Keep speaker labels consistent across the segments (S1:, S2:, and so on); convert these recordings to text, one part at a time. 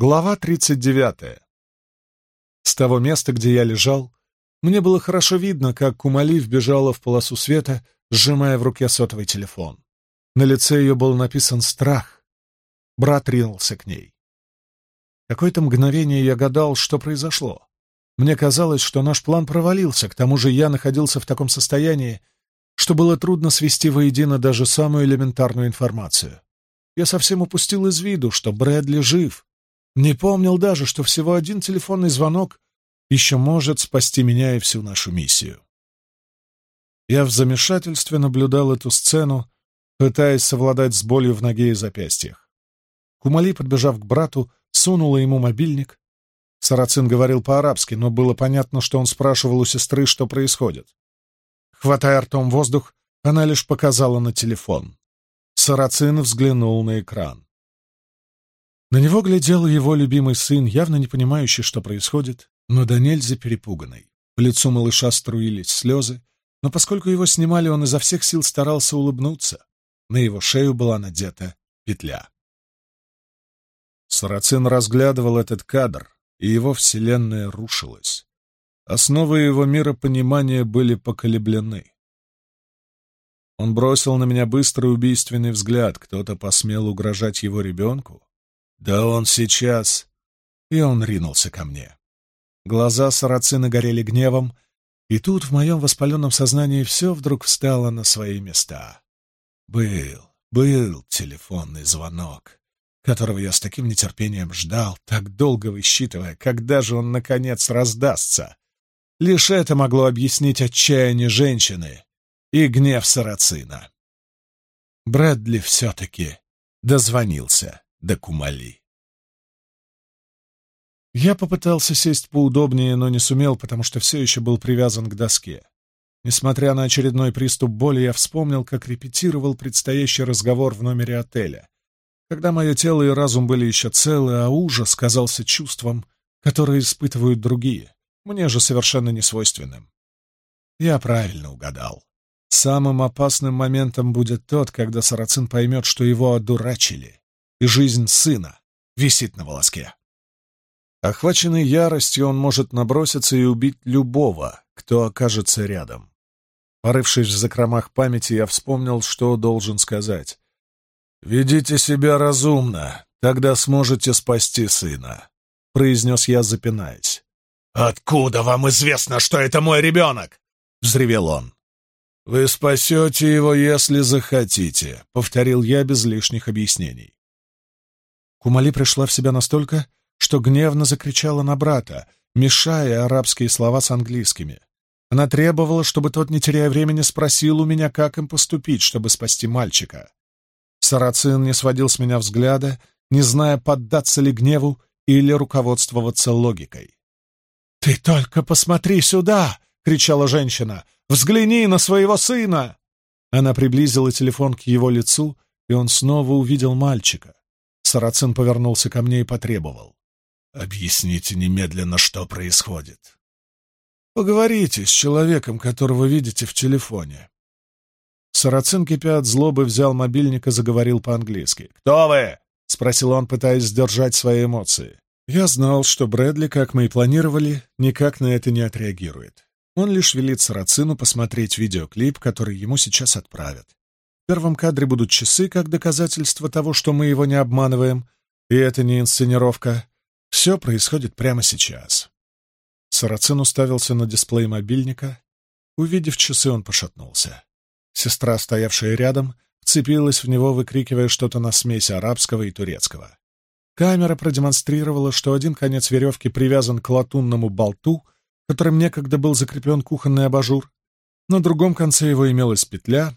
S1: Глава 39. С того места, где я лежал, мне было хорошо видно, как Кумали вбежала в полосу света, сжимая в руке сотовый телефон. На лице ее был написан страх. Брат ринулся к ней. Какое-то мгновение я гадал, что произошло. Мне казалось, что наш план провалился, к тому же я находился в таком состоянии, что было трудно свести воедино даже самую элементарную информацию. Я совсем упустил из виду, что Брэдли жив — не помнил даже, что всего один телефонный звонок еще может спасти меня и всю нашу миссию. Я в замешательстве наблюдал эту сцену, пытаясь совладать с болью в ноге и запястьях. Кумали, подбежав к брату, сунула ему мобильник. Сарацин говорил по-арабски, но было понятно, что он спрашивал у сестры, что происходит. Хватая ртом воздух, она лишь показала на телефон. Сарацин взглянул на экран. На него глядел его любимый сын, явно не понимающий, что происходит, но до нельзя перепуганный. По лицу малыша струились слезы, но поскольку его снимали, он изо всех сил старался улыбнуться. На его шею была надета петля. Сарацин разглядывал этот кадр, и его вселенная рушилась. Основы его миропонимания были поколеблены. Он бросил на меня быстрый убийственный взгляд. Кто-то посмел угрожать его ребенку? Да он сейчас... И он ринулся ко мне. Глаза сарацина горели гневом, и тут в моем воспаленном сознании все вдруг встало на свои места. Был, был телефонный звонок, которого я с таким нетерпением ждал, так долго высчитывая, когда же он, наконец, раздастся. Лишь это могло объяснить отчаяние женщины и гнев сарацина. Брэдли все-таки дозвонился докумали. Я попытался сесть поудобнее, но не сумел, потому что все еще был привязан к доске. Несмотря на очередной приступ боли, я вспомнил, как репетировал предстоящий разговор в номере отеля, когда мое тело и разум были еще целы, а ужас казался чувством, которое испытывают другие, мне же совершенно несвойственным. Я правильно угадал. Самым опасным моментом будет тот, когда Сарацин поймет, что его одурачили, и жизнь сына висит на волоске. Охваченный яростью, он может наброситься и убить любого, кто окажется рядом. Порывшись в закромах памяти, я вспомнил, что должен сказать. «Ведите себя разумно, тогда сможете спасти сына», — произнес я, запинаясь. «Откуда вам известно, что это мой ребенок?» — взревел он. «Вы спасете его, если захотите», — повторил я без лишних объяснений. Кумали пришла в себя настолько, что гневно закричала на брата, мешая арабские слова с английскими. Она требовала, чтобы тот, не теряя времени, спросил у меня, как им поступить, чтобы спасти мальчика. Сарацин не сводил с меня взгляда, не зная, поддаться ли гневу или руководствоваться логикой. «Ты только посмотри сюда!» — кричала женщина. «Взгляни на своего сына!» Она приблизила телефон к его лицу, и он снова увидел мальчика. Сарацин повернулся ко мне и потребовал. «Объясните немедленно, что происходит». «Поговорите с человеком, которого видите в телефоне». Сарацин, кипя от злобы, взял мобильник и заговорил по-английски. «Кто вы?» — спросил он, пытаясь сдержать свои эмоции. Я знал, что Брэдли, как мы и планировали, никак на это не отреагирует. Он лишь велит Сарацину посмотреть видеоклип, который ему сейчас отправят первом кадре будут часы как доказательство того, что мы его не обманываем, и это не инсценировка. Все происходит прямо сейчас. Сарацин уставился на дисплей мобильника. Увидев часы, он пошатнулся. Сестра, стоявшая рядом, вцепилась в него, выкрикивая что-то на смеси арабского и турецкого. Камера продемонстрировала, что один конец веревки привязан к латунному болту, которым некогда был закреплен кухонный абажур. На другом конце его имелась петля,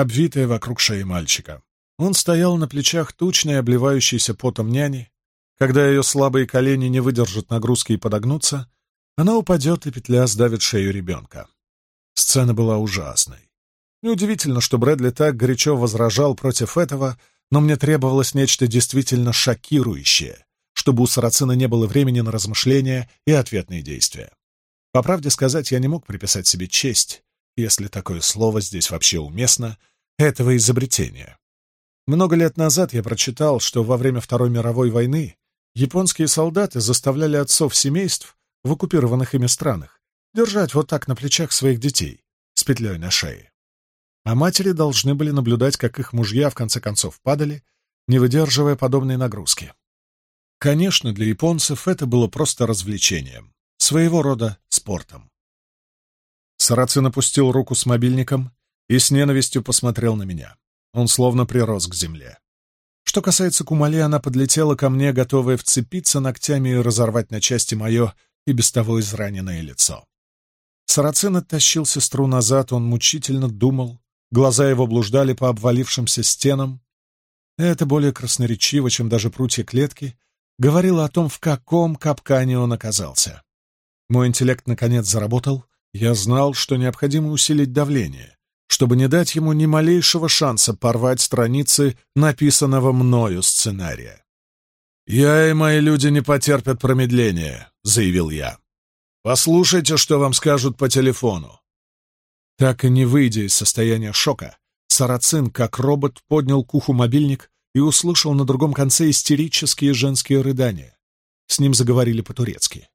S1: обвитая вокруг шеи мальчика. Он стоял на плечах тучной, обливающейся потом няни. Когда ее слабые колени не выдержат нагрузки и подогнутся, она упадет, и петля сдавит шею ребенка. Сцена была ужасной. Неудивительно, что Брэдли так горячо возражал против этого, но мне требовалось нечто действительно шокирующее, чтобы у Сарацина не было времени на размышления и ответные действия. По правде сказать, я не мог приписать себе честь если такое слово здесь вообще уместно, этого изобретения. Много лет назад я прочитал, что во время Второй мировой войны японские солдаты заставляли отцов семейств в оккупированных ими странах держать вот так на плечах своих детей с петлей на шее. А матери должны были наблюдать, как их мужья в конце концов падали, не выдерживая подобной нагрузки. Конечно, для японцев это было просто развлечением, своего рода спортом. Сарацин опустил руку с мобильником и с ненавистью посмотрел на меня. Он словно прирос к земле. Что касается Кумали, она подлетела ко мне, готовая вцепиться ногтями и разорвать на части мое и без того израненное лицо. Сарацин оттащил сестру назад, он мучительно думал, глаза его блуждали по обвалившимся стенам. Это более красноречиво, чем даже прутья клетки, говорило о том, в каком капкане он оказался. Мой интеллект, наконец, заработал, я знал, что необходимо усилить давление, чтобы не дать ему ни малейшего шанса порвать страницы написанного мною сценария. «Я и мои люди не потерпят промедления», — заявил я. «Послушайте, что вам скажут по телефону». Так и не выйдя из состояния шока, Сарацин, как робот, поднял к уху мобильник и услышал на другом конце истерические женские рыдания. С ним заговорили по-турецки.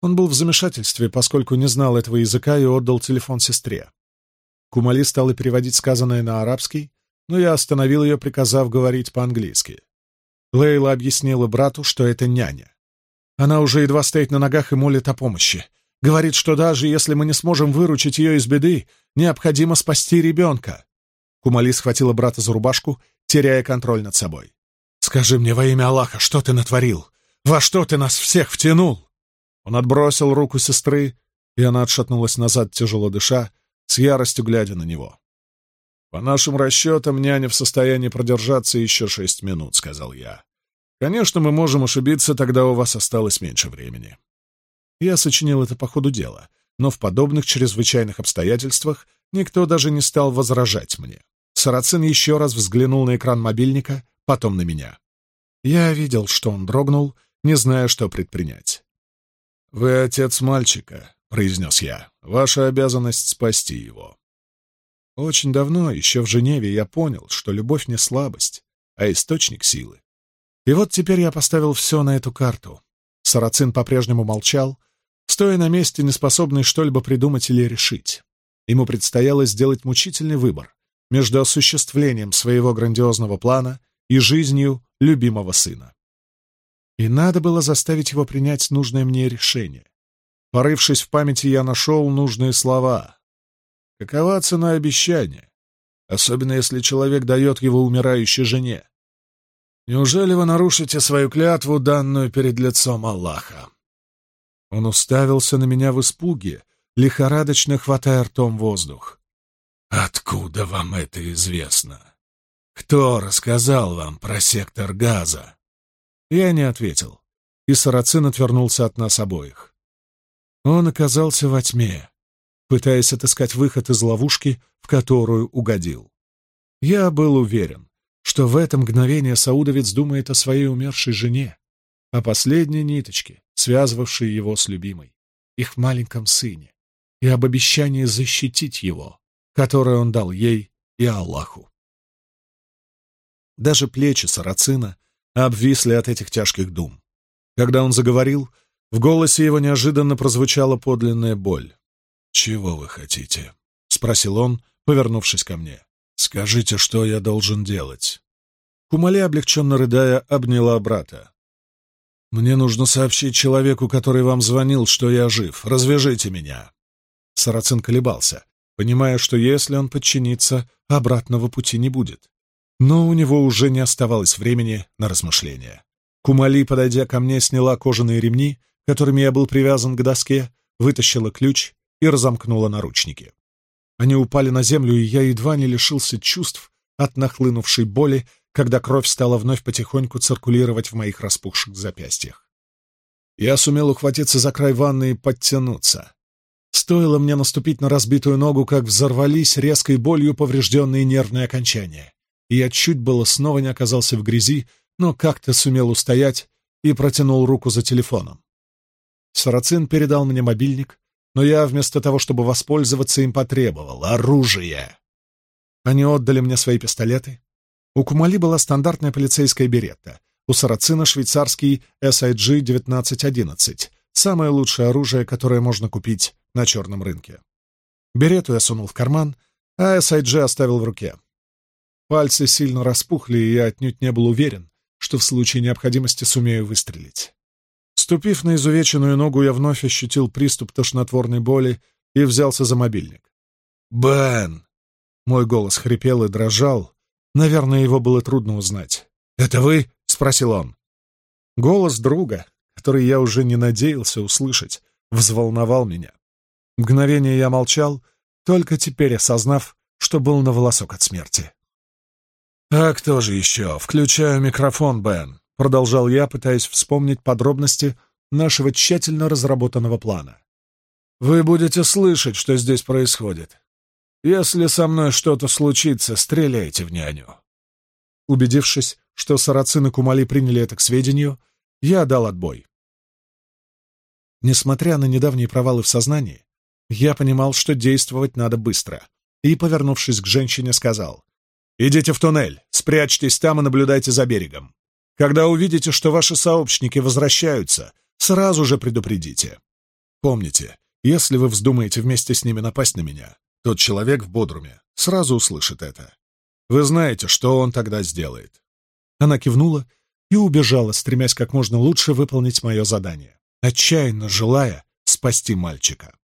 S1: Он был в замешательстве, поскольку не знал этого языка и отдал телефон сестре. Кумали стала переводить сказанное на арабский, но я остановил ее, приказав говорить по-английски. Лейла объяснила брату, что это няня. Она уже едва стоит на ногах и молит о помощи. Говорит, что даже если мы не сможем выручить ее из беды, необходимо спасти ребенка. Кумали схватила брата за рубашку, теряя контроль над собой. «Скажи мне во имя Аллаха, что ты натворил? Во что ты нас всех втянул?» Он отбросил руку сестры, и она отшатнулась назад, тяжело дыша, с яростью глядя на него. «По нашим расчетам, няня в состоянии продержаться еще шесть минут», — сказал я. «Конечно, мы можем ошибиться, тогда у вас осталось меньше времени». Я сочинил это по ходу дела, но в подобных чрезвычайных обстоятельствах никто даже не стал возражать мне. Сарацин еще раз взглянул на экран мобильника, потом на меня. Я видел, что он дрогнул, не зная, что предпринять. «Вы отец мальчика», — произнес я. «Ваша обязанность спасти его». Очень давно, еще в Женеве, я понял, что любовь не слабость, а источник силы. И вот теперь я поставил все на эту карту. Сарацин по-прежнему молчал, стоя на месте, неспособный что-либо придумать или решить. Ему предстояло сделать мучительный выбор между осуществлением своего грандиозного плана и жизнью любимого сына. И надо было заставить его принять нужное мне решение. Порывшись в памяти, я нашел нужные слова. Какова цена обещания? Особенно если человек дает его умирающей жене. Неужели вы нарушите свою клятву, данную перед лицом Аллаха? Он уставился на меня в испуге, лихорадочно хватая ртом воздух. «Откуда вам это известно? Кто рассказал вам про сектор газа?» Я не ответил, и Сарацин отвернулся от нас обоих. Он оказался во тьме, пытаясь отыскать выход из ловушки, в которую угодил. Я был уверен, что в это мгновение Саудовец думает о своей умершей жене, о последней ниточке, связывавшей его с любимой, их маленьком сыне, и об обещании защитить его, которое он дал ей и Аллаху. Даже плечи Сарацина — обвисли от этих тяжких дум. Когда он заговорил, в голосе его неожиданно прозвучала подлинная боль. «Чего вы хотите?» — спросил он, повернувшись ко мне. «Скажите, что я должен делать?» Кумали, облегченно рыдая, обняла брата. «Мне нужно сообщить человеку, который вам звонил, что я жив. Развяжите меня!» Сарацин колебался, понимая, что если он подчинится, обратного пути не будет. Но у него уже не оставалось времени на размышления. Кумали, подойдя ко мне, сняла кожаные ремни, которыми я был привязан к доске, вытащила ключ и разомкнула наручники. Они упали на землю, и я едва не лишился чувств от нахлынувшей боли, когда кровь стала вновь потихоньку циркулировать в моих распухших запястьях. Я сумел ухватиться за край ванны и подтянуться. Стоило мне наступить на разбитую ногу, как взорвались резкой болью поврежденные нервные окончания. Я чуть было снова не оказался в грязи, но как-то сумел устоять и протянул руку за телефоном. Сарацин передал мне мобильник, но я вместо того, чтобы воспользоваться им, потребовал оружие. Они отдали мне свои пистолеты. У Кумали была стандартная полицейская беретта, у Сарацина швейцарский SIG-1911, самое лучшее оружие, которое можно купить на черном рынке. Берету я сунул в карман, а SIG оставил в руке. Пальцы сильно распухли, и я отнюдь не был уверен, что в случае необходимости сумею выстрелить. Ступив на изувеченную ногу, я вновь ощутил приступ тошнотворной боли и взялся за мобильник. «Бен!» Мой голос хрипел и дрожал. Наверное, его было трудно узнать. «Это вы?» — спросил он. Голос друга, который я уже не надеялся услышать, взволновал меня. Мгновение я молчал, только теперь осознав, что был на волосок от смерти. А кто же еще. Включаю микрофон, Бен», — продолжал я, пытаясь вспомнить подробности нашего тщательно разработанного плана. «Вы будете слышать, что здесь происходит. Если со мной что-то случится, стреляйте в няню». Убедившись, что сарацины Кумали приняли это к сведению, я дал отбой. Несмотря на недавние провалы в сознании, я понимал, что действовать надо быстро, и, повернувшись к женщине, сказал, Идите в туннель, спрячьтесь там и наблюдайте за берегом. Когда увидите, что ваши сообщники возвращаются, сразу же предупредите. Помните, если вы вздумаете вместе с ними напасть на меня, тот человек в бодруме сразу услышит это. Вы знаете, что он тогда сделает. Она кивнула и убежала, стремясь как можно лучше выполнить мое задание, отчаянно желая спасти мальчика.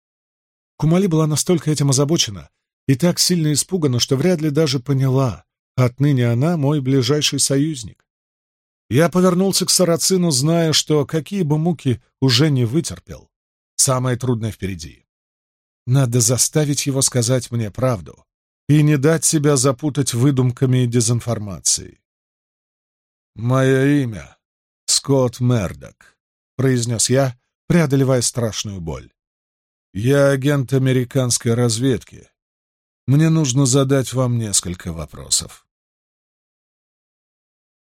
S1: Кумали была настолько этим озабочена, и так сильно испугана, что вряд ли даже поняла, отныне она мой ближайший союзник. Я повернулся к Сарацину, зная, что какие бы муки уже не вытерпел. Самое трудное впереди. Надо заставить его сказать мне правду и не дать себя запутать выдумками и дезинформацией. «Мое имя — Скотт Мердок», — произнес я, преодолевая страшную боль. «Я агент американской разведки, мне нужно задать вам несколько вопросов.